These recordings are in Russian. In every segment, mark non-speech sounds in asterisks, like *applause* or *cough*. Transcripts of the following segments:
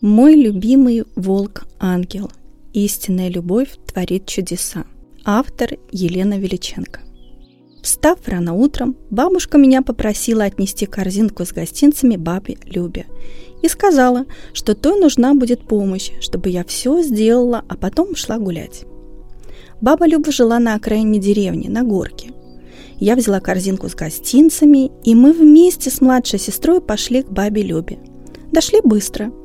Мой любимый волк-ангел. Истинная любовь творит чудеса. Автор Елена Величенко. Встав рано утром, бабушка меня попросила отнести корзинку с гостинцами бабе Любе и сказала, что той нужна будет помощь, чтобы я все сделала, а потом шла гулять. Баба Люба жила на окраине деревни, на горке. Я взяла корзинку с гостинцами, и мы вместе с младшей сестрой пошли к бабе Любе. Дошли быстро –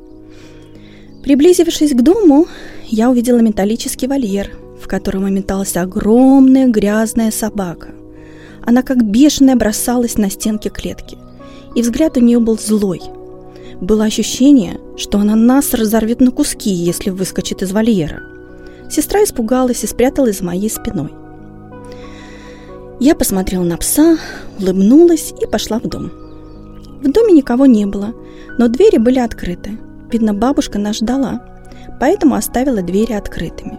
Приблизившись к дому, я увидела металлический вольер, в котором металась огромная грязная собака. Она как бешеная бросалась на стенки клетки, и взгляд у нее был злой. Было ощущение, что она нас разорвет на куски, если выскочит из вольера. Сестра испугалась и спряталась за моей спиной. Я посмотрела на пса, улыбнулась и пошла в дом. В доме никого не было, но двери были открыты. Видно, бабушка нас ждала, поэтому оставила двери открытыми.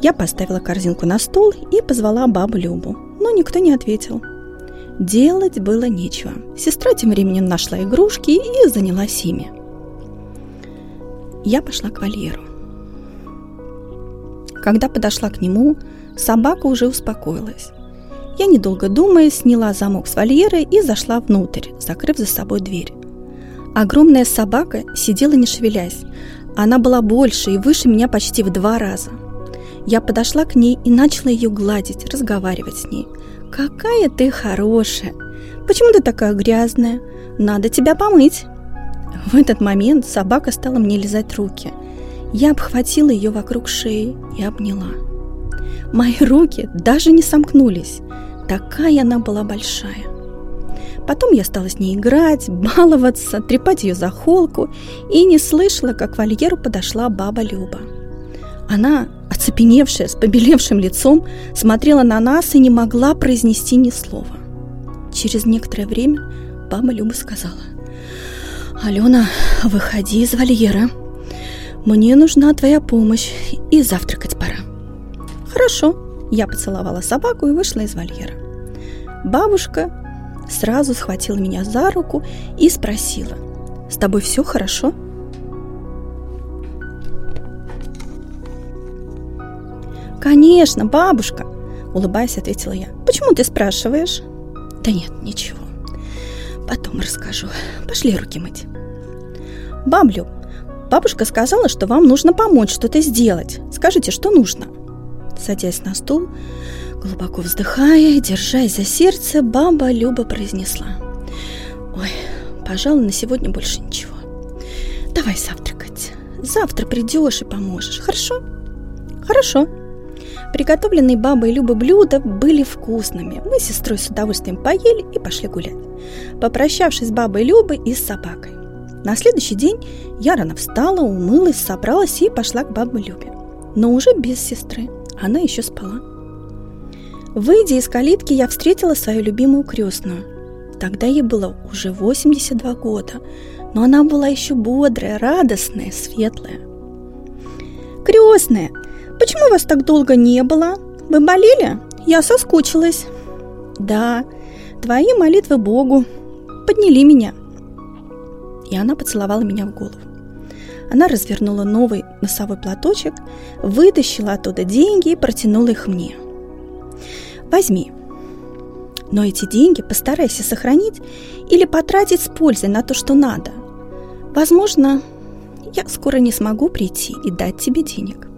Я поставила корзинку на стол и позвала бабу Любу, но никто не ответил. Делать было нечего. Сестра тем временем нашла игрушки и занялась ими. Я пошла к вольеру. Когда подошла к нему, собака уже успокоилась. Я, недолго думая, сняла замок с вольера и зашла внутрь, закрыв за собой дверь. Огромная собака сидела не шевелясь. Она была больше и выше меня почти в два раза. Я подошла к ней и начала ее гладить, разговаривать с ней. «Какая ты хорошая! Почему ты такая грязная? Надо тебя помыть!» В этот момент собака стала мне лизать руки. Я обхватила ее вокруг шеи и обняла. Мои руки даже не сомкнулись. Такая она была большая. Потом я стала с ней играть, баловаться, трепать ее за холку и не слышала, как к вольеру подошла баба Люба. Она, оцепеневшая, с побелевшим лицом, смотрела на нас и не могла произнести ни слова. Через некоторое время баба Люба сказала, «Алена, выходи из вольера. Мне нужна твоя помощь, и завтракать пора». «Хорошо», я поцеловала собаку и вышла из вольера. Бабушка сразу схватила меня за руку и спросила, «С тобой все хорошо?» «Конечно, бабушка!» – улыбаясь, ответила я. «Почему ты спрашиваешь?» «Да нет, ничего. Потом расскажу. Пошли руки мыть». «Баблю, бабушка сказала, что вам нужно помочь что-то сделать. Скажите, что нужно?» Садясь на стул, Глубоко вздыхая, держась за сердце, баба Люба произнесла. Ой, пожалуй, на сегодня больше ничего. Давай завтракать. Завтра придешь и поможешь, хорошо? Хорошо. Приготовленные бабой Любы блюда были вкусными. Мы с сестрой с удовольствием поели и пошли гулять, попрощавшись с бабой Любой и с собакой. На следующий день я рано встала, умылась, собралась и пошла к бабе Любе. Но уже без сестры. Она еще спала. Выйдя из калитки, я встретила свою любимую крестную. Тогда ей было уже 82 года, но она была еще бодрая, радостная, светлая. «Крестная, почему вас так долго не было? Вы болели? Я соскучилась». «Да, твои молитвы Богу подняли меня». И она поцеловала меня в голову. Она развернула новый носовой платочек, вытащила оттуда деньги и протянула их мне – Возьми. Но эти деньги постарайся сохранить или потратить с пользой на то, что надо. Возможно, я скоро не смогу прийти и дать тебе денег.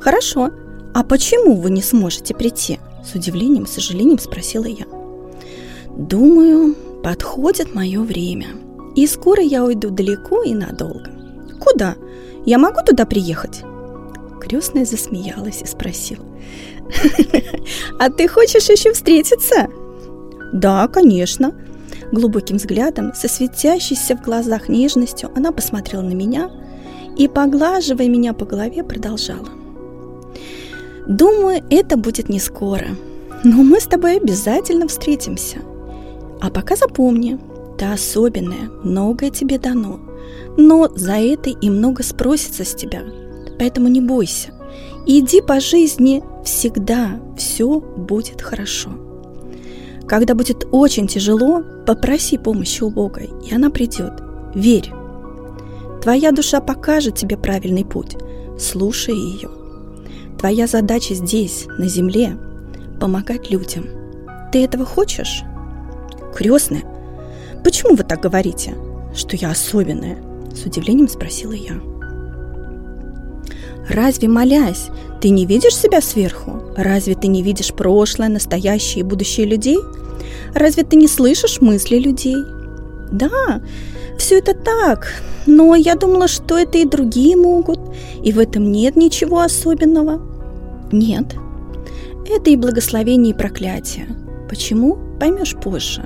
Хорошо. А почему вы не сможете прийти? С удивлением и сожалением спросила я. Думаю, подходит мое время. И скоро я уйду далеко и надолго. Куда? Я могу туда приехать? Крестная засмеялась и спросила. *laughs* А ты хочешь еще встретиться? Да, конечно. Глубоким взглядом, со светящейся в глазах нежностью, она посмотрела на меня и, поглаживая меня по голове, продолжала. Думаю, это будет не скоро, но мы с тобой обязательно встретимся. А пока запомни, ты особенная, многое тебе дано, но за это и много спросится с тебя, поэтому не бойся. Иди по жизни, всегда все будет хорошо. Когда будет очень тяжело, попроси помощи у Бога, и она придет. Верь. Твоя душа покажет тебе правильный путь. Слушай ее. Твоя задача здесь, на земле, помогать людям. Ты этого хочешь? Крестная, почему вы так говорите? Что я особенная? С удивлением спросила я. Разве молясь, ты не видишь себя сверху? Разве ты не видишь прошлое, настоящее и будущее людей? Разве ты не слышишь мысли людей? Да, все это так, но я думала, что это и другие могут, и в этом нет ничего особенного. Нет, это и благословение, и проклятие. Почему? Поймешь позже.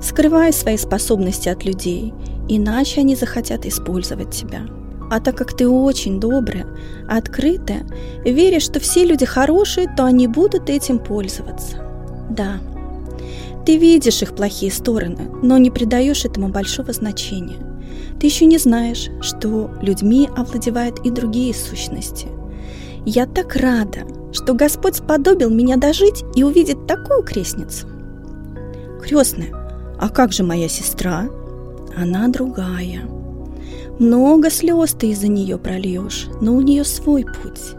Скрывай свои способности от людей, иначе они захотят использовать тебя. А так как ты очень добрая, открытая, веришь, что все люди хорошие, то они будут этим пользоваться. Да, ты видишь их плохие стороны, но не придаешь этому большого значения. Ты еще не знаешь, что людьми овладевают и другие сущности. Я так рада, что Господь сподобил меня дожить и увидеть такую крестницу. Крестная, а как же моя сестра? Она другая. Много слез ты из-за нее прольешь, но у нее свой путь.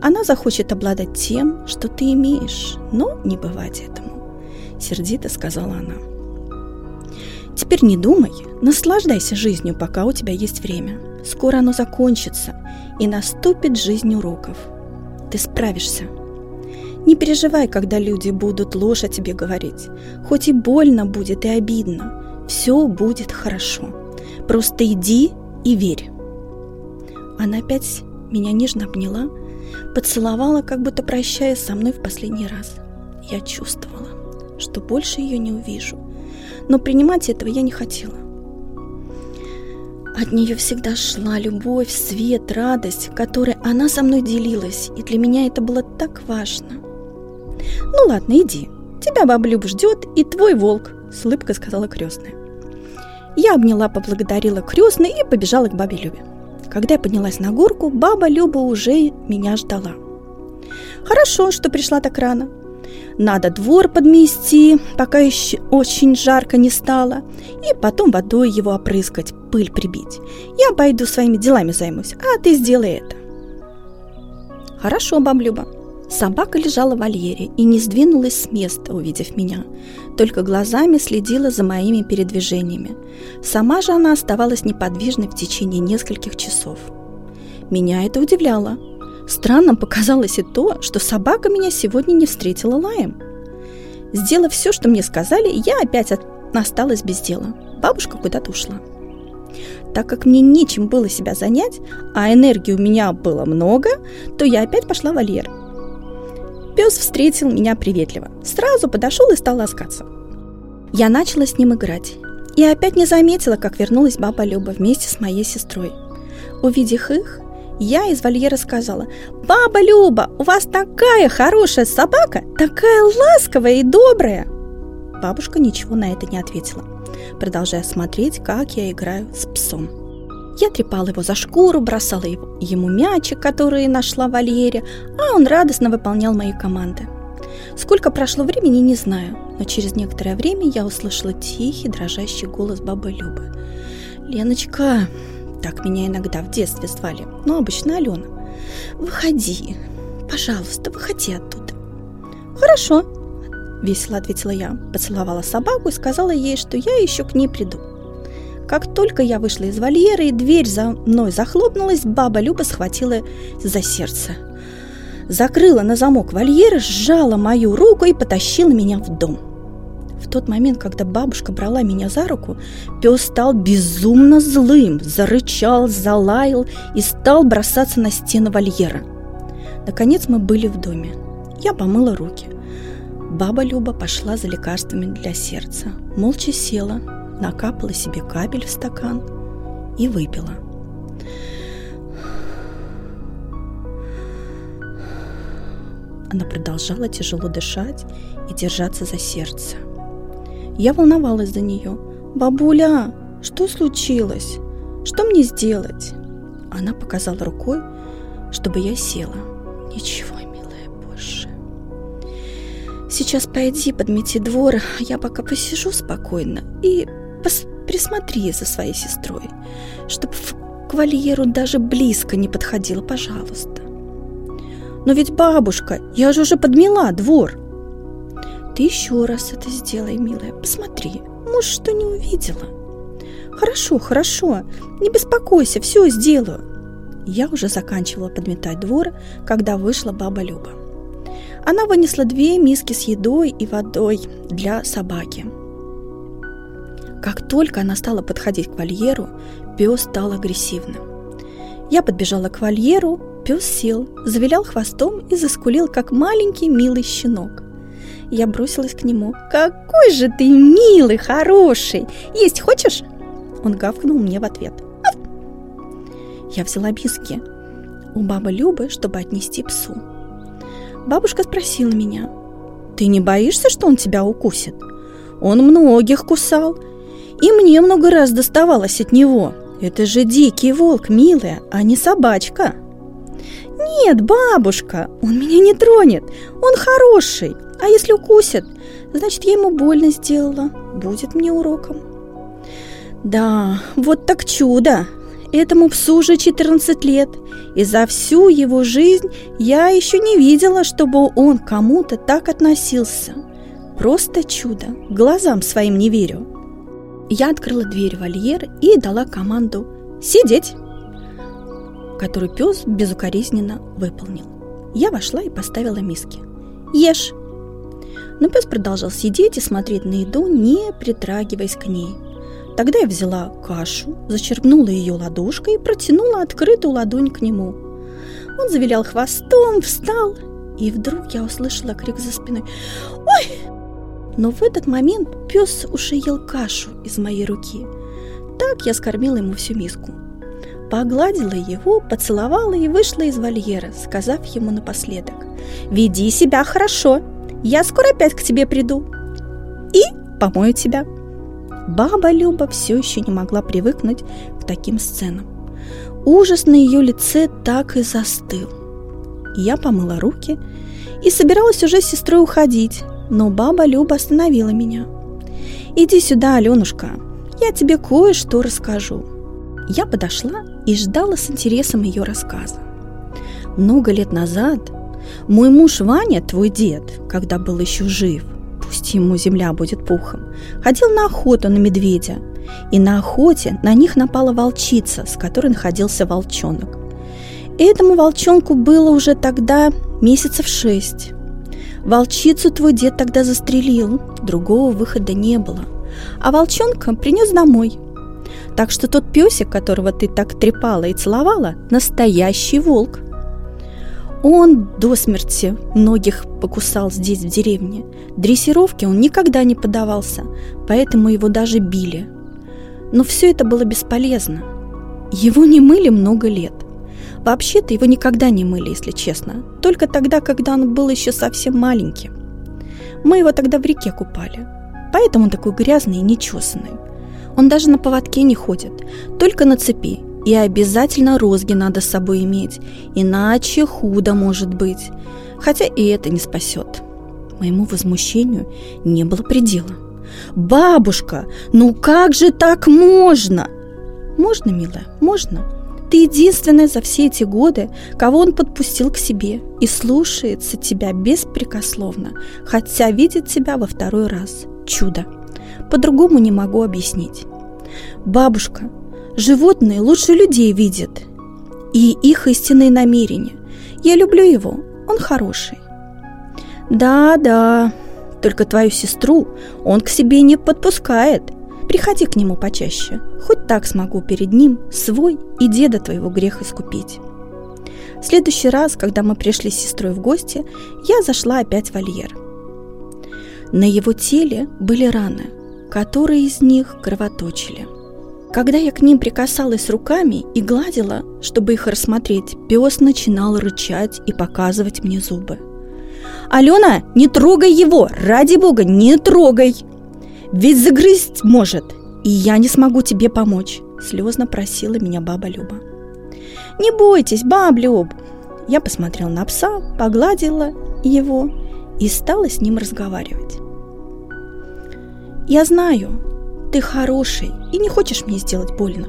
Она захочет обладать тем, что ты имеешь, но не бывать этому, сердито сказала она. Теперь не думай, наслаждайся жизнью, пока у тебя есть время. Скоро оно закончится, и наступит жизнь уроков. Ты справишься. Не переживай, когда люди будут ложь о тебе говорить. Хоть и больно будет, и обидно. Все будет хорошо. Просто иди и верь. Она опять меня нежно обняла, поцеловала, как будто прощаясь со мной в последний раз. Я чувствовала, что больше ее не увижу, но принимать этого я не хотела. От нее всегда шла любовь, свет, радость, которой она со мной делилась, и для меня это было так важно. «Ну ладно, иди, тебя баба Люб ждет, и твой волк», — с улыбкой сказала крестная. Я обняла, поблагодарила крестной и побежала к бабе Любе. Когда я поднялась на горку, баба Люба уже меня ждала. Хорошо, что пришла так рано. Надо двор подмести, пока еще очень жарко не стало, и потом водой его опрыскать, пыль прибить. Я пойду своими делами займусь, а ты сделай это. Хорошо, баблюба. Собака лежала в вольере и не сдвинулась с места, увидев меня, только глазами следила за моими передвижениями. Сама же она оставалась неподвижной в течение нескольких часов. Меня это удивляло. Странным показалось и то, что собака меня сегодня не встретила лаем. Сделав все, что мне сказали, я опять осталась без дела. Бабушка куда-то ушла. Так как мне нечем было себя занять, а энергии у меня было много, то я опять пошла в вольер – Пес встретил меня приветливо. Сразу подошел и стал ласкаться. Я начала с ним играть. И опять не заметила, как вернулась баба Люба вместе с моей сестрой. Увидев их, я из вольера сказала, «Баба Люба, у вас такая хорошая собака, такая ласковая и добрая!» Бабушка ничего на это не ответила, продолжая смотреть, как я играю с псом. Я трепала его за шкуру, бросала ему мячик, который нашла в вольере, а он радостно выполнял мои команды. Сколько прошло времени, не знаю, но через некоторое время я услышала тихий, дрожащий голос бабы Любы. «Леночка!» Так меня иногда в детстве звали, но обычно Алена. «Выходи, пожалуйста, выходи оттуда». «Хорошо», — весело ответила я, поцеловала собаку и сказала ей, что я еще к ней приду. Как только я вышла из вольера и дверь за мной захлопнулась, баба Люба схватила за сердце. Закрыла на замок вольера, сжала мою руку и потащила меня в дом. В тот момент, когда бабушка брала меня за руку, пес стал безумно злым, зарычал, залаял и стал бросаться на стену вольера. Наконец мы были в доме. Я помыла руки. Баба Люба пошла за лекарствами для сердца. Молча села, накапала себе капель в стакан и выпила. Она продолжала тяжело дышать и держаться за сердце. Я волновалась за нее. «Бабуля, что случилось? Что мне сделать?» Она показала рукой, чтобы я села. «Ничего, милая, больше. Сейчас пойди подмети двор, я пока посижу спокойно и присмотри за своей сестрой, чтобы к вольеру даже близко не подходила, пожалуйста. Но ведь бабушка, я же уже подмела двор. Ты еще раз это сделай, милая, посмотри, может, что не увидела. Хорошо, хорошо, не беспокойся, все сделаю. Я уже заканчивала подметать двор, когда вышла баба Люба. Она вынесла две миски с едой и водой для собаки. Как только она стала подходить к вольеру, пес стал агрессивным. Я подбежала к вольеру, пес сел, завилял хвостом и заскулил, как маленький милый щенок. Я бросилась к нему. «Какой же ты милый, хороший! Есть хочешь?» Он гавкнул мне в ответ. Я взяла миски у бабы Любы, чтобы отнести псу. Бабушка спросила меня, «Ты не боишься, что он тебя укусит? Он многих кусал, и мне много раз доставалось от него. Это же дикий волк, милая, а не собачка». «Нет, бабушка, он меня не тронет, он хороший, а если укусит, значит, я ему больно сделала, будет мне уроком». «Да, вот так чудо!» Этому псу уже 14 лет, и за всю его жизнь я еще не видела, чтобы он кому-то так относился. Просто чудо, глазам своим не верю. Я открыла дверь вольер и дала команду «Сидеть!», которую пес безукоризненно выполнил. Я вошла и поставила миски. «Ешь!» Но пес продолжал сидеть и смотреть на еду, не притрагиваясь к ней – Тогда я взяла кашу, зачерпнула ее ладошкой и протянула открытую ладонь к нему. Он завилял хвостом, встал, и вдруг я услышала крик за спиной «Ой!». Но в этот момент пес уже ел кашу из моей руки. Так я скормила ему всю миску. Погладила его, поцеловала и вышла из вольера, сказав ему напоследок «Веди себя хорошо, я скоро опять к тебе приду и помою тебя». Баба Люба все еще не могла привыкнуть к таким сценам. Ужас на ее лице так и застыл. Я помыла руки и собиралась уже с сестрой уходить, но баба Люба остановила меня. «Иди сюда, Аленушка, я тебе кое-что расскажу». Я подошла и ждала с интересом ее рассказа. Много лет назад мой муж Ваня, твой дед, когда был еще жив – пусть ему земля будет пухом, ходил на охоту на медведя. И на охоте на них напала волчица, с которой находился волчонок. Этому волчонку было уже тогда месяцев шесть. Волчицу твой дед тогда застрелил, другого выхода не было. А волчонка принес домой. Так что тот песик, которого ты так трепала и целовала, настоящий волк – он до смерти многих покусал здесь, в деревне. Дрессировке он никогда не подавался, поэтому его даже били. Но все это было бесполезно. Его не мыли много лет. Вообще-то его никогда не мыли, если честно. Только тогда, когда он был еще совсем маленьким. Мы его тогда в реке купали. Поэтому он такой грязный и нечесанный. Он даже на поводке не ходит, только на цепи и обязательно розги надо с собой иметь, иначе худо может быть. Хотя и это не спасет. Моему возмущению не было предела. «Бабушка, ну как же так можно?» «Можно, милая, можно. Ты единственная за все эти годы, кого он подпустил к себе и слушается тебя беспрекословно, хотя видит тебя во второй раз. Чудо. По-другому не могу объяснить. Бабушка, Животные лучше людей видят. И их истинные намерения. Я люблю его, он хороший. Да-да, только твою сестру он к себе не подпускает. Приходи к нему почаще, хоть так смогу перед ним свой и деда твоего грех искупить. В следующий раз, когда мы пришли с сестрой в гости, я зашла опять в вольер. На его теле были раны, которые из них кровоточили – когда я к ним прикасалась руками и гладила, чтобы их рассмотреть, пес начинал рычать и показывать мне зубы. «Алена, не трогай его! Ради бога, не трогай! Ведь загрызть может, и я не смогу тебе помочь!» Слезно просила меня баба Люба. «Не бойтесь, баб Люб!» Я посмотрела на пса, погладила его и стала с ним разговаривать. «Я знаю, ты хороший и не хочешь мне сделать больно.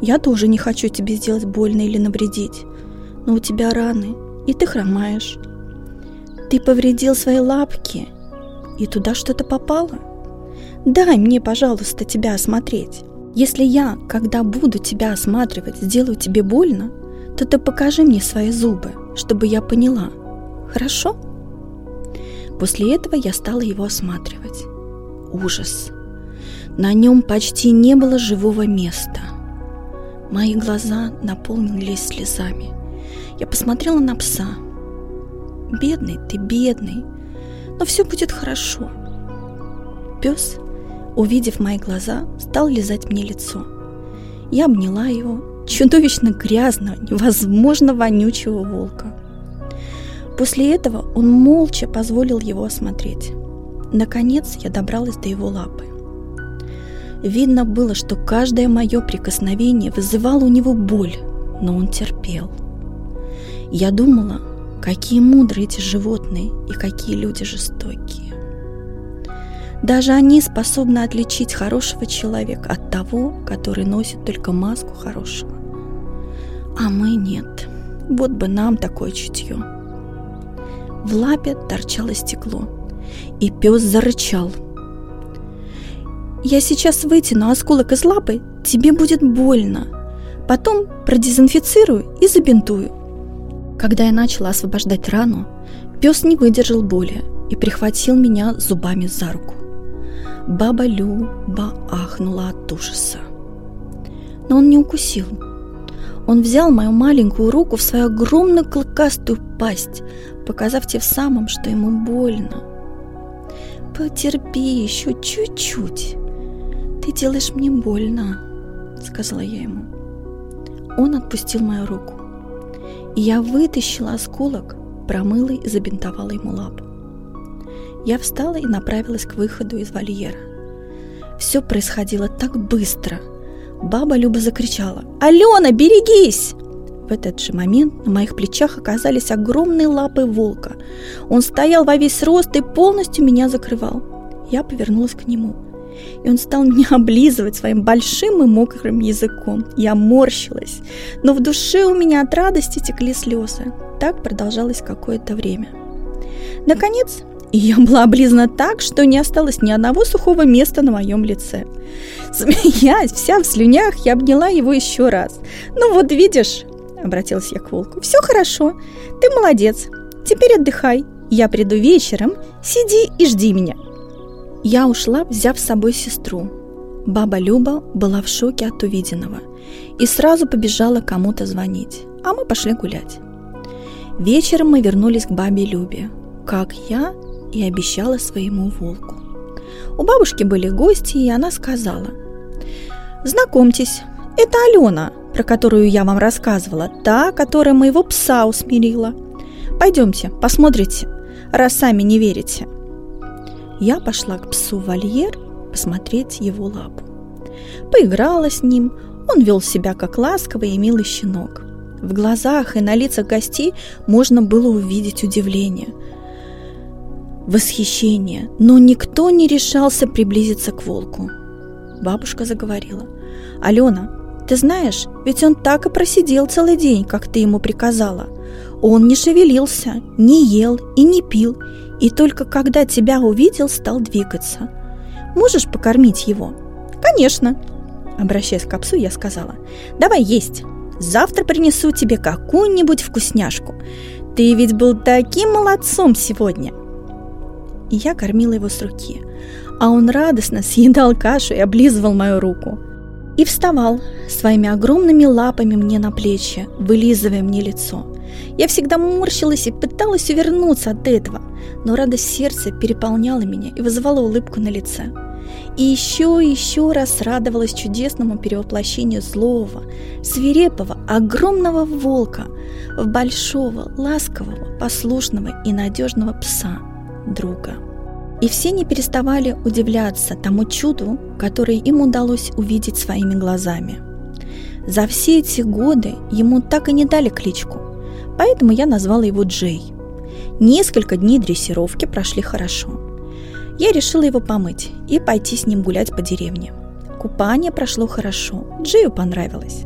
Я тоже не хочу тебе сделать больно или навредить, но у тебя раны, и ты хромаешь. Ты повредил свои лапки, и туда что-то попало. Дай мне, пожалуйста, тебя осмотреть. Если я, когда буду тебя осматривать, сделаю тебе больно, то ты покажи мне свои зубы, чтобы я поняла. Хорошо? После этого я стала его осматривать. Ужас. На нем почти не было живого места. Мои глаза наполнились слезами. Я посмотрела на пса. Бедный ты, бедный, но все будет хорошо. Пес, увидев мои глаза, стал лизать мне лицо. Я обняла его, чудовищно грязного, невозможно вонючего волка. После этого он молча позволил его осмотреть. Наконец я добралась до его лапы. Видно было, что каждое мое прикосновение вызывало у него боль, но он терпел. Я думала, какие мудрые эти животные и какие люди жестокие. Даже они способны отличить хорошего человека от того, который носит только маску хорошего. А мы нет. Вот бы нам такое чутье. В лапе торчало стекло, и пес зарычал – я сейчас вытяну осколок из лапы, тебе будет больно. Потом продезинфицирую и забинтую. Когда я начала освобождать рану, пес не выдержал боли и прихватил меня зубами за руку. Баба Люба ахнула от ужаса. Но он не укусил. Он взял мою маленькую руку в свою огромную клыкастую пасть, показав тем самым, что ему больно. «Потерпи еще чуть-чуть», «Ты делаешь мне больно», — сказала я ему. Он отпустил мою руку. И я вытащила осколок, промыла и забинтовала ему лапу. Я встала и направилась к выходу из вольера. Все происходило так быстро. Баба Люба закричала «Алена, берегись!» В этот же момент на моих плечах оказались огромные лапы волка. Он стоял во весь рост и полностью меня закрывал. Я повернулась к нему – и он стал *laughs* меня облизывать своим большим и мокрым языком. Я морщилась, но в душе у меня от радости текли слезы. Так продолжалось какое-то время. Наконец, я была облизана так, что не осталось ни одного сухого места на моем лице. Смеясь, вся в слюнях, я обняла его еще раз. «Ну вот видишь», — обратилась я к волку, — «все хорошо, ты молодец, теперь отдыхай, я приду вечером, сиди и жди меня». Я ушла, взяв с собой сестру. Баба Люба была в шоке от увиденного и сразу побежала кому-то звонить, а мы пошли гулять. Вечером мы вернулись к бабе Любе, как я и обещала своему волку. У бабушки были гости, и она сказала, «Знакомьтесь, это Алена, про которую я вам рассказывала, та, которая моего пса усмирила. Пойдемте, посмотрите, раз сами не верите». Я пошла к псу в вольер посмотреть его лапу. Поиграла с ним, он вел себя как ласковый и милый щенок. В глазах и на лицах гостей можно было увидеть удивление, восхищение, но никто не решался приблизиться к волку. Бабушка заговорила. «Алена, ты знаешь, ведь он так и просидел целый день, как ты ему приказала. Он не шевелился, не ел и не пил, и только когда тебя увидел, стал двигаться. Можешь покормить его? Конечно. Обращаясь к псу, я сказала, давай есть. Завтра принесу тебе какую-нибудь вкусняшку. Ты ведь был таким молодцом сегодня. И я кормила его с руки, а он радостно съедал кашу и облизывал мою руку. И вставал своими огромными лапами мне на плечи, вылизывая мне лицо. Я всегда морщилась и пыталась увернуться от этого – но радость сердца переполняла меня и вызывала улыбку на лице. И еще и еще раз радовалась чудесному перевоплощению злого, свирепого, огромного волка в большого, ласкового, послушного и надежного пса, друга. И все не переставали удивляться тому чуду, которое им удалось увидеть своими глазами. За все эти годы ему так и не дали кличку, поэтому я назвала его Джей – Несколько дней дрессировки прошли хорошо. Я решила его помыть и пойти с ним гулять по деревне. Купание прошло хорошо, Джею понравилось.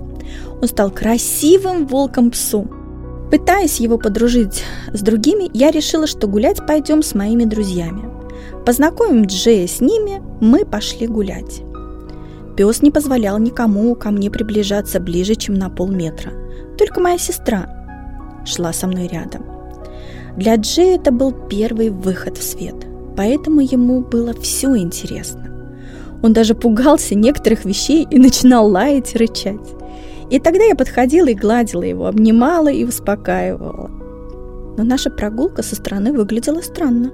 Он стал красивым волком-псом. Пытаясь его подружить с другими, я решила, что гулять пойдем с моими друзьями. Познакомим Джея с ними, мы пошли гулять. Пес не позволял никому ко мне приближаться ближе, чем на полметра. Только моя сестра шла со мной рядом. Для Джея это был первый выход в свет, поэтому ему было все интересно. Он даже пугался некоторых вещей и начинал лаять и рычать. И тогда я подходила и гладила его, обнимала и успокаивала. Но наша прогулка со стороны выглядела странно.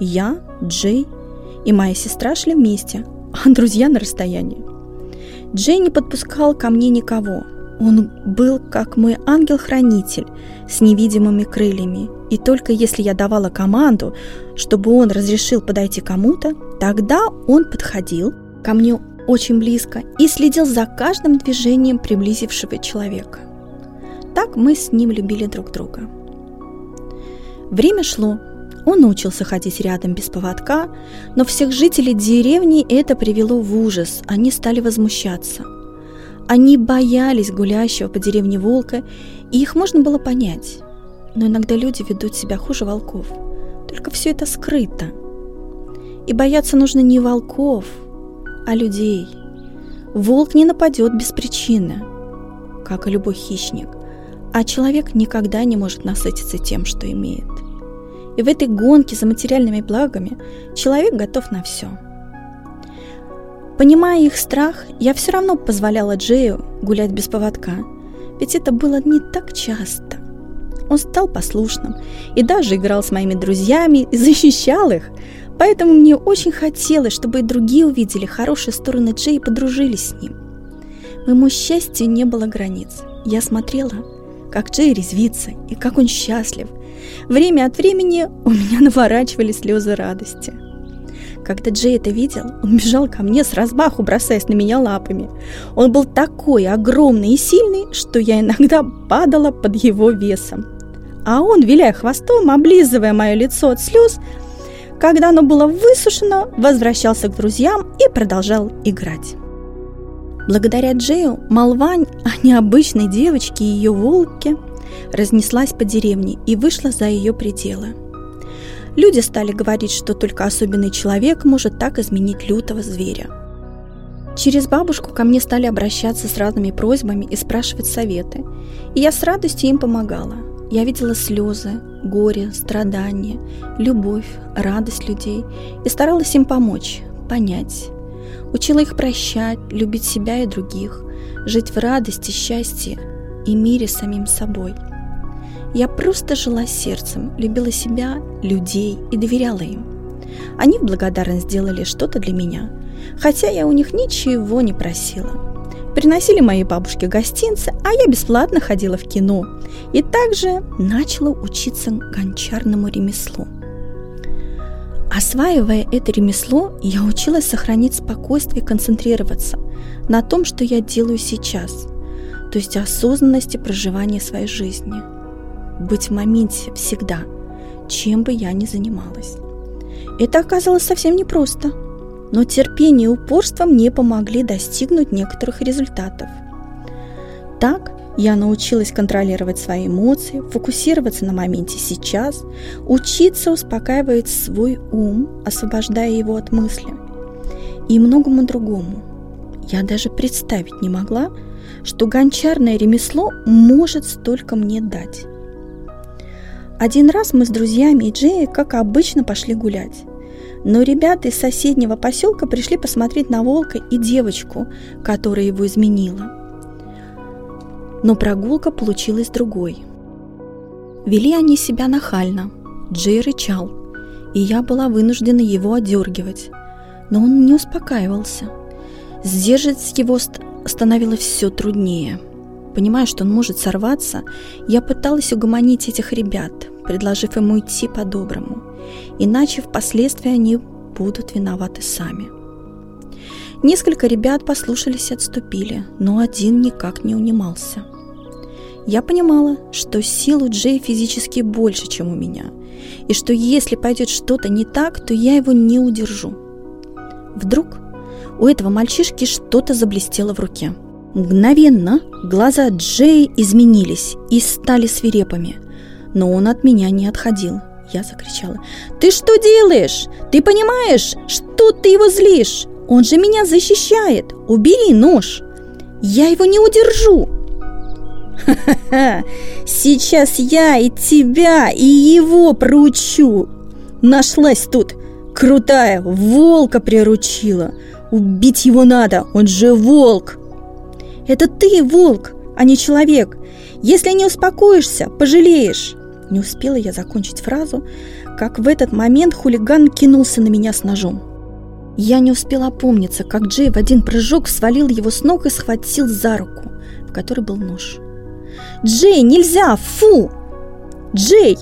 Я, Джей и моя сестра шли вместе, а друзья на расстоянии. Джей не подпускал ко мне никого. Он был как мой ангел-хранитель с невидимыми крыльями. И только если я давала команду, чтобы он разрешил подойти кому-то, тогда он подходил ко мне очень близко и следил за каждым движением приблизившего человека. Так мы с ним любили друг друга. Время шло. Он научился ходить рядом без поводка, но всех жителей деревни это привело в ужас. Они стали возмущаться. Они боялись гулящего по деревне волка, и их можно было понять. Но иногда люди ведут себя хуже волков. Только все это скрыто. И бояться нужно не волков – а людей. Волк не нападет без причины, как и любой хищник, а человек никогда не может насытиться тем, что имеет. И в этой гонке за материальными благами человек готов на все. Понимая их страх, я все равно позволяла Джею гулять без поводка, ведь это было не так часто. Он стал послушным и даже играл с моими друзьями и защищал их, Поэтому мне очень хотелось, чтобы и другие увидели хорошие стороны Джей и подружились с ним. Моему счастью не было границ. Я смотрела, как Джей резвится и как он счастлив. Время от времени у меня наворачивали слезы радости. Когда Джей это видел, он бежал ко мне с разбаху, бросаясь на меня лапами. Он был такой огромный и сильный, что я иногда падала под его весом. А он, виляя хвостом, облизывая мое лицо от слез, когда оно было высушено, возвращался к друзьям и продолжал играть. Благодаря Джею молвань о необычной девочке и ее волке разнеслась по деревне и вышла за ее пределы. Люди стали говорить, что только особенный человек может так изменить лютого зверя. Через бабушку ко мне стали обращаться с разными просьбами и спрашивать советы, и я с радостью им помогала – я видела слезы, горе, страдания, любовь, радость людей и старалась им помочь, понять. Учила их прощать, любить себя и других, жить в радости, счастье и мире с самим собой. Я просто жила сердцем, любила себя, людей и доверяла им. Они в благодарность сделали что-то для меня, хотя я у них ничего не просила – Приносили моей бабушке гостинцы, а я бесплатно ходила в кино. И также начала учиться гончарному ремеслу. Осваивая это ремесло, я училась сохранить спокойствие и концентрироваться на том, что я делаю сейчас, то есть осознанности проживания своей жизни. Быть в моменте всегда, чем бы я ни занималась. Это оказалось совсем непросто – но терпение и упорство мне помогли достигнуть некоторых результатов. Так я научилась контролировать свои эмоции, фокусироваться на моменте сейчас, учиться успокаивать свой ум, освобождая его от мысли и многому другому. Я даже представить не могла, что гончарное ремесло может столько мне дать. Один раз мы с друзьями и Джеей, как обычно, пошли гулять. Но ребята из соседнего поселка пришли посмотреть на волка и девочку, которая его изменила. Но прогулка получилась другой. Вели они себя нахально. Джей рычал, и я была вынуждена его одергивать. Но он не успокаивался. Сдерживать его становилось все труднее. Понимая, что он может сорваться, я пыталась угомонить этих ребят, предложив ему идти по-доброму – иначе впоследствии они будут виноваты сами. Несколько ребят послушались и отступили, но один никак не унимался. Я понимала, что сил у Джей физически больше, чем у меня, и что если пойдет что-то не так, то я его не удержу. Вдруг у этого мальчишки что-то заблестело в руке. Мгновенно глаза Джей изменились и стали свирепыми, но он от меня не отходил. Я закричала. «Ты что делаешь? Ты понимаешь, что ты его злишь? Он же меня защищает! Убери нож! Я его не удержу!» «Ха-ха-ха! Сейчас я и тебя, и его проучу! Нашлась тут! Крутая! Волка приручила! Убить его надо! Он же волк!» «Это ты, волк, а не человек! Если не успокоишься, пожалеешь!» Не успела я закончить фразу, как в этот момент хулиган кинулся на меня с ножом. Я не успела опомниться, как Джей в один прыжок свалил его с ног и схватил за руку, в которой был нож. «Джей, нельзя! Фу!» «Джей!»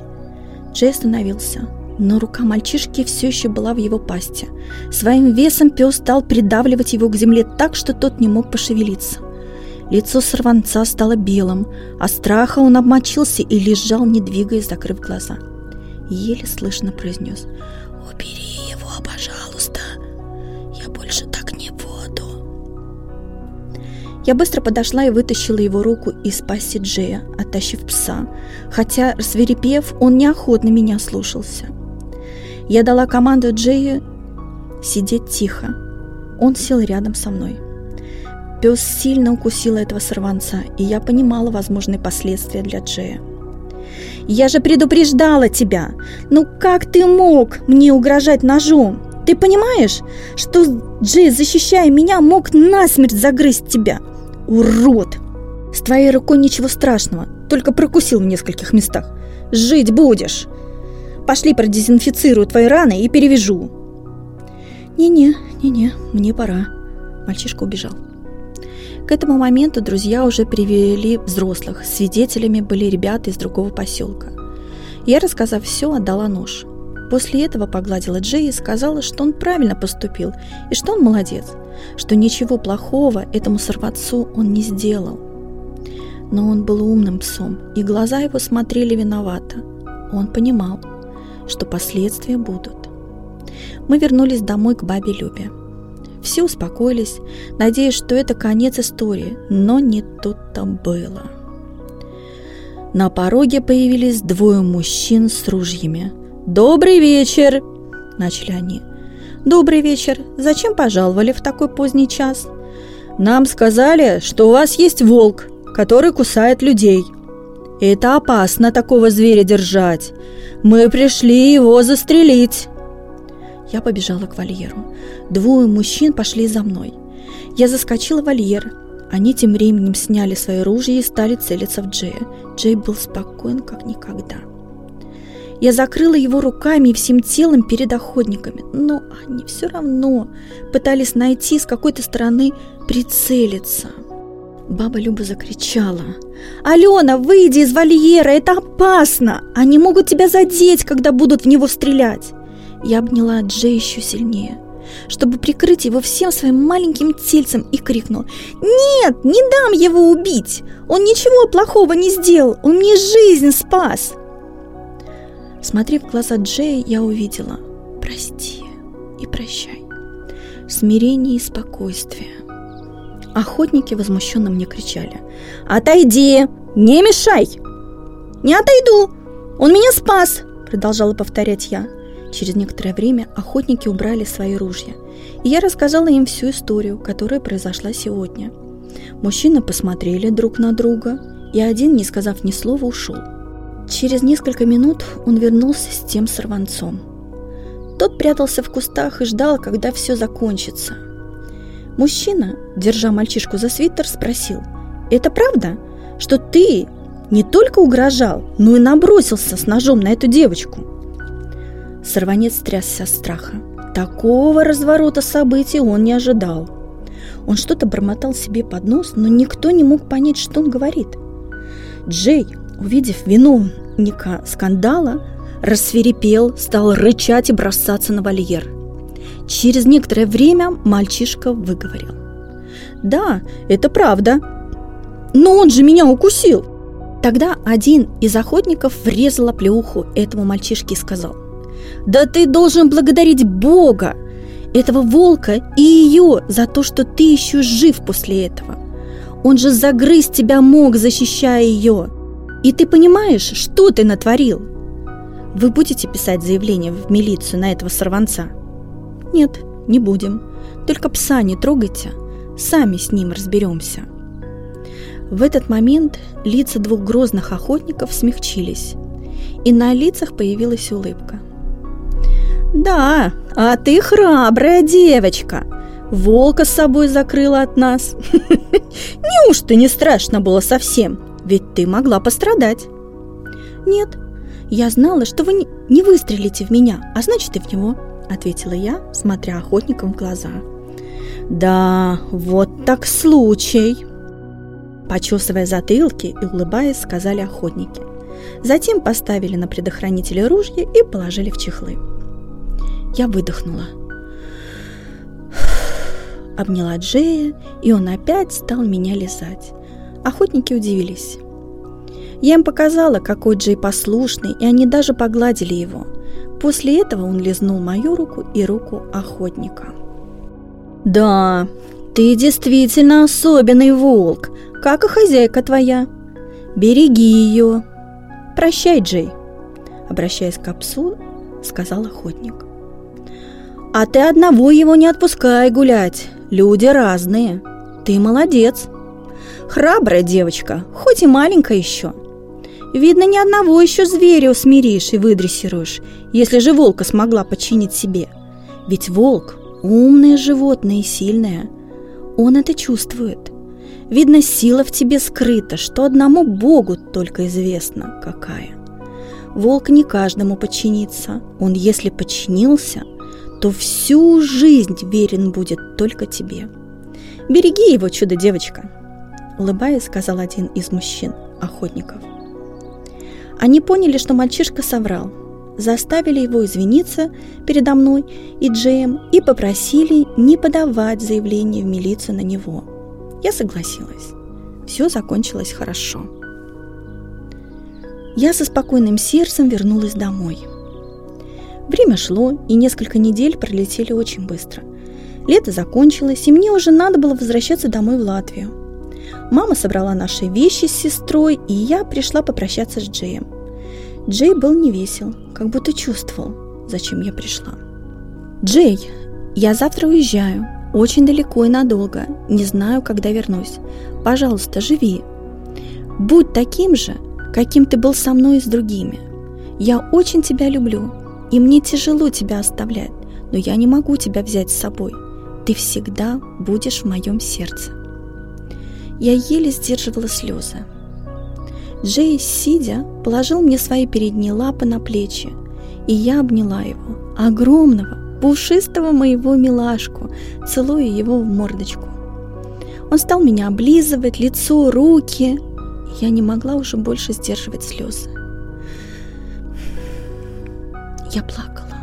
Джей остановился, но рука мальчишки все еще была в его пасти. Своим весом пес стал придавливать его к земле так, что тот не мог пошевелиться. Лицо сорванца стало белым, а страха он обмочился и лежал, не двигаясь, закрыв глаза. Еле слышно произнес «Убери его, пожалуйста, я больше так не буду». Я быстро подошла и вытащила его руку из пасти Джея, оттащив пса, хотя, свирепев, он неохотно меня слушался. Я дала команду Джею сидеть тихо. Он сел рядом со мной – Пес сильно укусил этого сорванца, и я понимала возможные последствия для Джея. «Я же предупреждала тебя! Ну как ты мог мне угрожать ножом? Ты понимаешь, что Джей, защищая меня, мог насмерть загрызть тебя? Урод! С твоей рукой ничего страшного, только прокусил в нескольких местах. Жить будешь! Пошли продезинфицирую твои раны и перевяжу!» «Не-не, не-не, мне пора». Мальчишка убежал. К этому моменту друзья уже привели взрослых. Свидетелями были ребята из другого поселка. Я, рассказав все, отдала нож. После этого погладила Джей и сказала, что он правильно поступил и что он молодец, что ничего плохого этому сорванцу он не сделал. Но он был умным псом, и глаза его смотрели виновато. Он понимал, что последствия будут. Мы вернулись домой к бабе Любе. Все успокоились, надеясь, что это конец истории, но не тут-то было. На пороге появились двое мужчин с ружьями. «Добрый вечер!» – начали они. «Добрый вечер! Зачем пожаловали в такой поздний час?» «Нам сказали, что у вас есть волк, который кусает людей. Это опасно такого зверя держать. Мы пришли его застрелить». Я побежала к вольеру. Двое мужчин пошли за мной. Я заскочила в вольер. Они тем временем сняли свои ружья и стали целиться в Джея. Джей был спокоен, как никогда. Я закрыла его руками и всем телом перед охотниками, но они все равно пытались найти с какой-то стороны прицелиться. Баба Люба закричала. «Алена, выйди из вольера, это опасно! Они могут тебя задеть, когда будут в него стрелять!» Я обняла Джей еще сильнее, чтобы прикрыть его всем своим маленьким тельцем и крикнул «Нет, не дам его убить! Он ничего плохого не сделал, он мне жизнь спас!» Смотрев в глаза Джея, я увидела «Прости и прощай, смирение и спокойствие». Охотники возмущенно мне кричали «Отойди! Не мешай!» «Не отойду! Он меня спас!» Продолжала повторять я Через некоторое время охотники убрали свои ружья, и я рассказала им всю историю, которая произошла сегодня. Мужчины посмотрели друг на друга, и один, не сказав ни слова, ушел. Через несколько минут он вернулся с тем сорванцом. Тот прятался в кустах и ждал, когда все закончится. Мужчина, держа мальчишку за свитер, спросил, «Это правда, что ты не только угрожал, но и набросился с ножом на эту девочку?» Сорванец трясся страха. Такого разворота событий он не ожидал. Он что-то бормотал себе под нос, но никто не мог понять, что он говорит. Джей, увидев виновника скандала, рассверепел, стал рычать и бросаться на вольер. Через некоторое время мальчишка выговорил. «Да, это правда. Но он же меня укусил!» Тогда один из охотников врезал оплеуху этому мальчишке и сказал – да ты должен благодарить Бога, этого волка и ее за то, что ты еще жив после этого. Он же загрыз тебя мог, защищая ее. И ты понимаешь, что ты натворил? Вы будете писать заявление в милицию на этого сорванца? Нет, не будем. Только пса не трогайте. Сами с ним разберемся. В этот момент лица двух грозных охотников смягчились, и на лицах появилась улыбка. «Да, а ты храбрая девочка!» Волка с собой закрыла от нас. *laughs* Неужто не страшно было совсем? Ведь ты могла пострадать. Нет, я знала, что вы не выстрелите в меня, а значит и в него, ответила я, смотря охотникам в глаза. Да, вот так случай. Почесывая затылки и улыбаясь, сказали охотники. Затем поставили на предохранители ружья и положили в чехлы. Я выдохнула – обняла Джея, и он опять стал меня лизать. Охотники удивились. Я им показала, какой Джей послушный, и они даже погладили его. После этого он лизнул мою руку и руку охотника. «Да, ты действительно особенный волк, как и хозяйка твоя. Береги ее. Прощай, Джей», — обращаясь к псу, сказал охотник. «А ты одного его не отпускай гулять. Люди разные. Ты молодец. Храбрая девочка, хоть и маленькая еще. Видно, ни одного еще зверя усмиришь и выдрессируешь, если же волка смогла подчинить себе. Ведь волк – умное животное и сильное. Он это чувствует. Видно, сила в тебе скрыта, что одному Богу только известно, какая. Волк не каждому подчинится. Он, если подчинился, то всю жизнь верен будет только тебе. Береги его, чудо-девочка!» Улыбаясь, сказал один из мужчин, охотников. Они поняли, что мальчишка соврал, заставили его извиниться передо мной и Джеем и попросили не подавать заявление в милицию на него. Я согласилась. Все закончилось хорошо. Я со спокойным сердцем вернулась домой – Время шло, и несколько недель пролетели очень быстро. Лето закончилось, и мне уже надо было возвращаться домой в Латвию. Мама собрала наши вещи с сестрой, и я пришла попрощаться с Джеем. Джей был невесел, как будто чувствовал, зачем я пришла. «Джей, я завтра уезжаю, очень далеко и надолго, не знаю, когда вернусь. Пожалуйста, живи. Будь таким же, каким ты был со мной и с другими. Я очень тебя люблю, и мне тяжело тебя оставлять, но я не могу тебя взять с собой. Ты всегда будешь в моем сердце. Я еле сдерживала слезы. Джей, сидя, положил мне свои передние лапы на плечи, и я обняла его, огромного, пушистого моего милашку, целуя его в мордочку. Он стал меня облизывать, лицо, руки. Я не могла уже больше сдерживать слезы. Я плакала,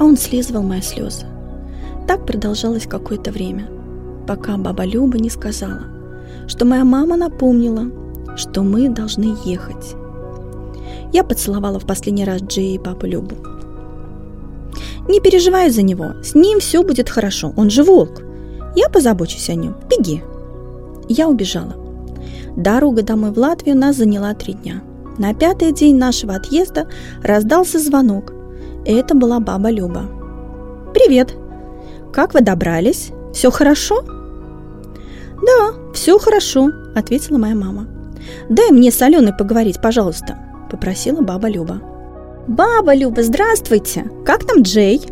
а он слизывал мои слезы. Так продолжалось какое-то время, пока баба Люба не сказала, что моя мама напомнила, что мы должны ехать. Я поцеловала в последний раз Джей и папу Любу. «Не переживай за него, с ним все будет хорошо, он же волк. Я позабочусь о нем, беги». Я убежала. Дорога домой в Латвию нас заняла три дня – на пятый день нашего отъезда раздался звонок. Это была баба Люба. «Привет! Как вы добрались? Все хорошо?» «Да, все хорошо», — ответила моя мама. «Дай мне с Аленой поговорить, пожалуйста», — попросила баба Люба. «Баба Люба, здравствуйте! Как там Джей?»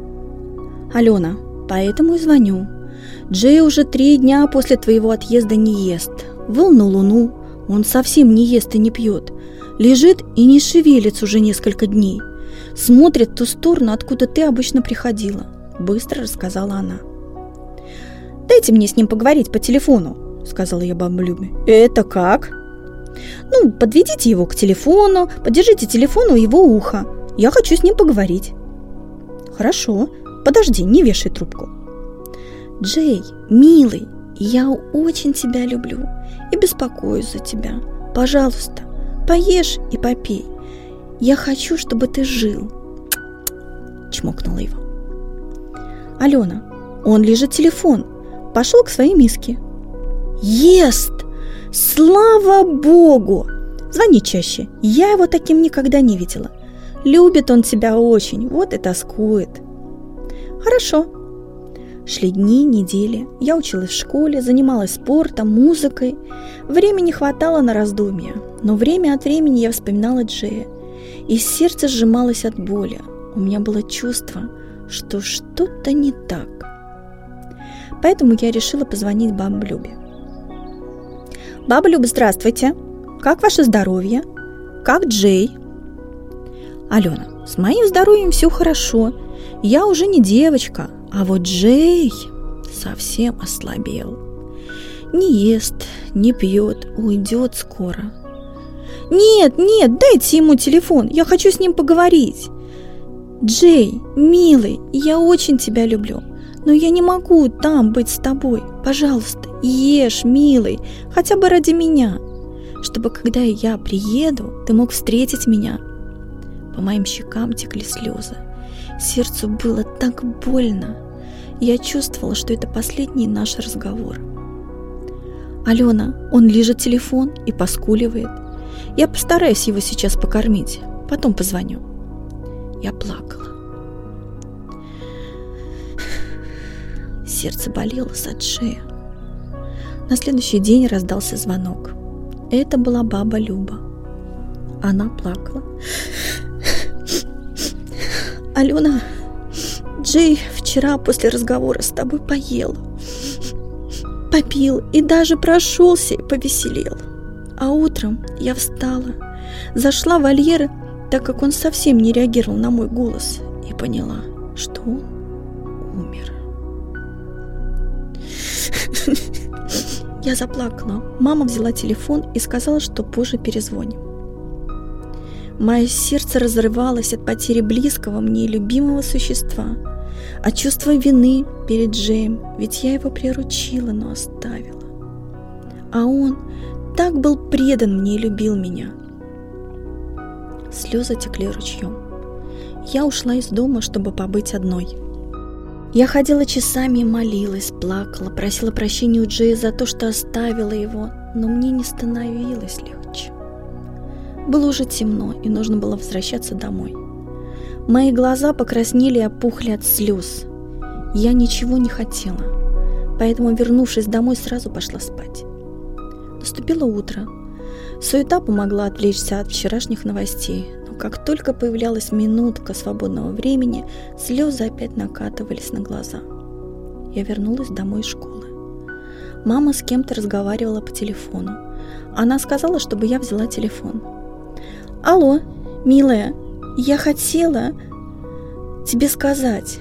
«Алена, поэтому и звоню. Джей уже три дня после твоего отъезда не ест. Выл на луну, он совсем не ест и не пьет. Лежит и не шевелится уже несколько дней. Смотрит в ту сторону, откуда ты обычно приходила, быстро рассказала она. Дайте мне с ним поговорить по телефону, сказала я бабе Любе. Это как? Ну, подведите его к телефону, подержите телефон у его уха. Я хочу с ним поговорить. Хорошо, подожди, не вешай трубку. Джей, милый, я очень тебя люблю и беспокоюсь за тебя. Пожалуйста, Поешь и попей. Я хочу, чтобы ты жил. Чмокнула его. Алена, он лежит телефон. Пошел к своей миске. Ест! Слава Богу! Звони чаще. Я его таким никогда не видела. Любит он тебя очень, вот и тоскует. Хорошо. Шли дни, недели. Я училась в школе, занималась спортом, музыкой. Времени хватало на раздумья, но время от времени я вспоминала Джея, и сердце сжималось от боли. У меня было чувство, что что-то не так. Поэтому я решила позвонить бабе Любе. «Баба Люба, здравствуйте! Как ваше здоровье? Как Джей?» «Алена, с моим здоровьем все хорошо. Я уже не девочка, а вот Джей совсем ослабел. Не ест, не пьет, уйдет скоро. Нет, нет, дайте ему телефон, я хочу с ним поговорить. Джей, милый, я очень тебя люблю, но я не могу там быть с тобой. Пожалуйста, ешь, милый, хотя бы ради меня, чтобы когда я приеду, ты мог встретить меня. По моим щекам текли слезы. Сердцу было так больно. Я чувствовала, что это последний наш разговор. Алена, он лежит телефон и поскуливает. Я постараюсь его сейчас покормить, потом позвоню. Я плакала. Сердце болело от шеи. На следующий день раздался звонок. Это была баба Люба. Она плакала. Алена, Джей вчера после разговора с тобой поел, попил и даже прошелся и повеселел. А утром я встала, зашла в вольеры, так как он совсем не реагировал на мой голос, и поняла, что он умер. Я заплакала. Мама взяла телефон и сказала, что позже перезвоним. Мое сердце разрывалось от потери близкого мне и любимого существа, от чувства вины перед Джейм, ведь я его приручила, но оставила. А он так был предан мне и любил меня. Слезы текли ручьем. Я ушла из дома, чтобы побыть одной. Я ходила часами молилась, плакала, просила прощения у Джея за то, что оставила его, но мне не становилось легче. Было уже темно, и нужно было возвращаться домой. Мои глаза покраснели и опухли от слез. Я ничего не хотела, поэтому, вернувшись домой, сразу пошла спать. Наступило утро. Суета помогла отвлечься от вчерашних новостей, но как только появлялась минутка свободного времени, слезы опять накатывались на глаза. Я вернулась домой из школы. Мама с кем-то разговаривала по телефону. Она сказала, чтобы я взяла телефон. Алло, милая, я хотела тебе сказать,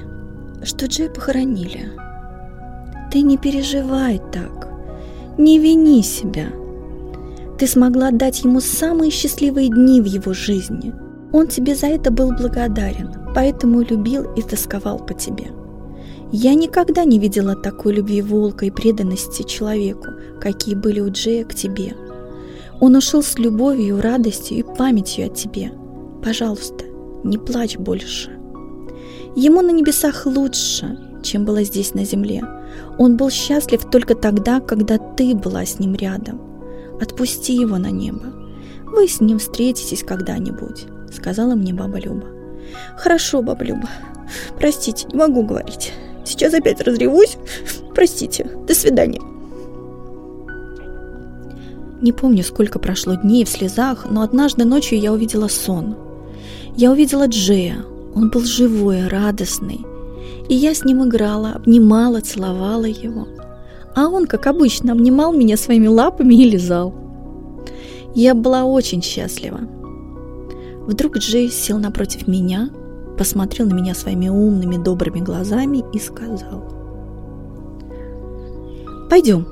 что Джей похоронили. Ты не переживай так, не вини себя. Ты смогла дать ему самые счастливые дни в его жизни. Он тебе за это был благодарен, поэтому любил и тосковал по тебе. Я никогда не видела такой любви волка и преданности человеку, какие были у Джея к тебе – он ушел с любовью, радостью и памятью о тебе. Пожалуйста, не плачь больше. Ему на небесах лучше, чем было здесь на земле. Он был счастлив только тогда, когда ты была с ним рядом. Отпусти его на небо. Вы с ним встретитесь когда-нибудь, сказала мне баба Люба. Хорошо, баба Люба. Простите, не могу говорить. Сейчас опять разревусь. Простите. До свидания. Не помню, сколько прошло дней в слезах, но однажды ночью я увидела сон. Я увидела Джея. Он был живой, радостный. И я с ним играла, обнимала, целовала его. А он, как обычно, обнимал меня своими лапами и лизал. Я была очень счастлива. Вдруг Джей сел напротив меня, посмотрел на меня своими умными, добрыми глазами и сказал. «Пойдем,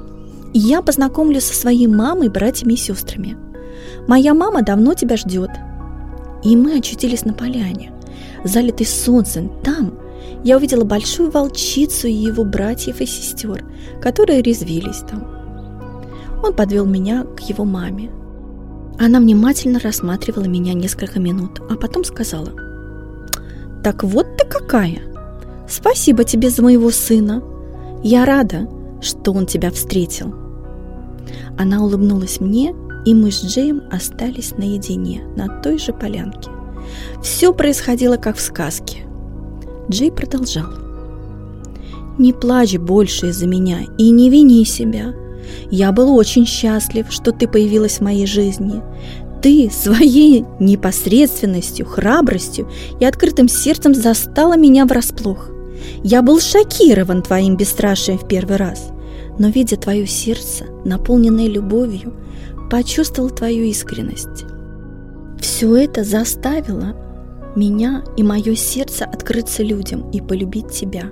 я познакомлю со своей мамой, братьями и сестрами. Моя мама давно тебя ждет. И мы очутились на поляне, залитой солнцем. Там я увидела большую волчицу и его братьев и сестер, которые резвились там. Он подвел меня к его маме. Она внимательно рассматривала меня несколько минут, а потом сказала, «Так вот ты какая! Спасибо тебе за моего сына! Я рада, что он тебя встретил!» Она улыбнулась мне, и мы с Джеем остались наедине на той же полянке. Все происходило как в сказке. Джей продолжал. «Не плачь больше из-за меня и не вини себя. Я был очень счастлив, что ты появилась в моей жизни. Ты своей непосредственностью, храбростью и открытым сердцем застала меня врасплох. Я был шокирован твоим бесстрашием в первый раз, но, видя твое сердце, наполненное любовью, почувствовал твою искренность. Все это заставило меня и мое сердце открыться людям и полюбить тебя,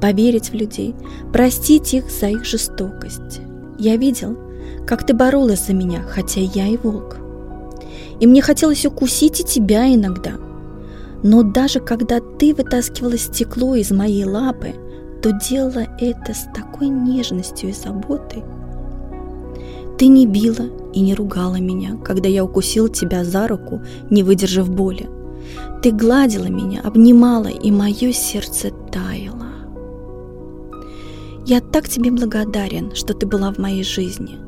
поверить в людей, простить их за их жестокость. Я видел, как ты боролась за меня, хотя я и волк. И мне хотелось укусить и тебя иногда. Но даже когда ты вытаскивала стекло из моей лапы, то делала это с такой нежностью и заботой. Ты не била и не ругала меня, когда я укусил тебя за руку, не выдержав боли. Ты гладила меня, обнимала, и мое сердце таяло. Я так тебе благодарен, что ты была в моей жизни.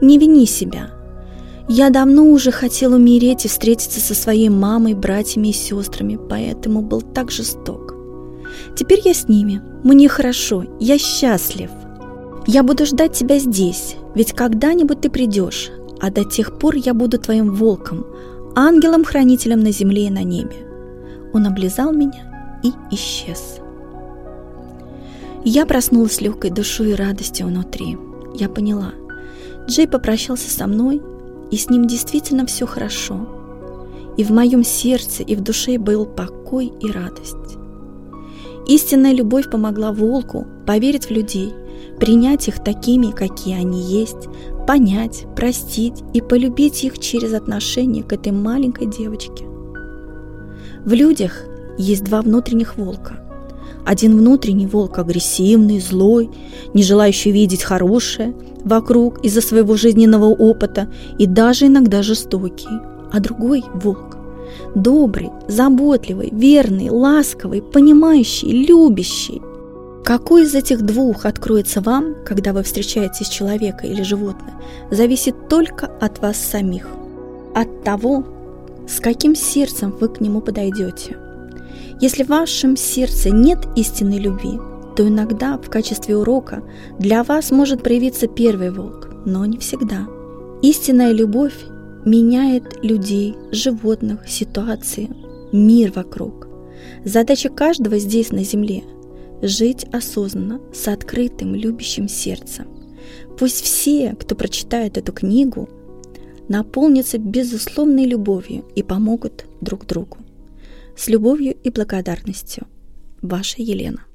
Не вини себя. Я давно уже хотел умереть и встретиться со своей мамой, братьями и сестрами, поэтому был так жесток. Теперь я с ними. Мне хорошо, я счастлив. Я буду ждать тебя здесь, ведь когда-нибудь ты придешь, а до тех пор я буду твоим волком, ангелом-хранителем на земле и на небе. Он облизал меня и исчез. Я проснулась с легкой душой и радостью внутри. Я поняла. Джей попрощался со мной, и с ним действительно все хорошо. И в моем сердце, и в душе был покой и радость. Истинная любовь помогла волку поверить в людей, принять их такими, какие они есть, понять, простить и полюбить их через отношение к этой маленькой девочке. В людях есть два внутренних волка. Один внутренний волк агрессивный, злой, не желающий видеть хорошее вокруг из-за своего жизненного опыта и даже иногда жестокий. А другой волк добрый, заботливый, верный, ласковый, понимающий, любящий – какой из этих двух откроется вам, когда вы встречаете человека или животное, зависит только от вас самих, от того, с каким сердцем вы к нему подойдете. Если в вашем сердце нет истинной любви, то иногда в качестве урока для вас может проявиться первый волк, но не всегда. Истинная любовь меняет людей, животных, ситуации, мир вокруг. Задача каждого здесь на Земле – жить осознанно, с открытым, любящим сердцем. Пусть все, кто прочитает эту книгу, наполнятся безусловной любовью и помогут друг другу. С любовью и благодарностью. Ваша Елена.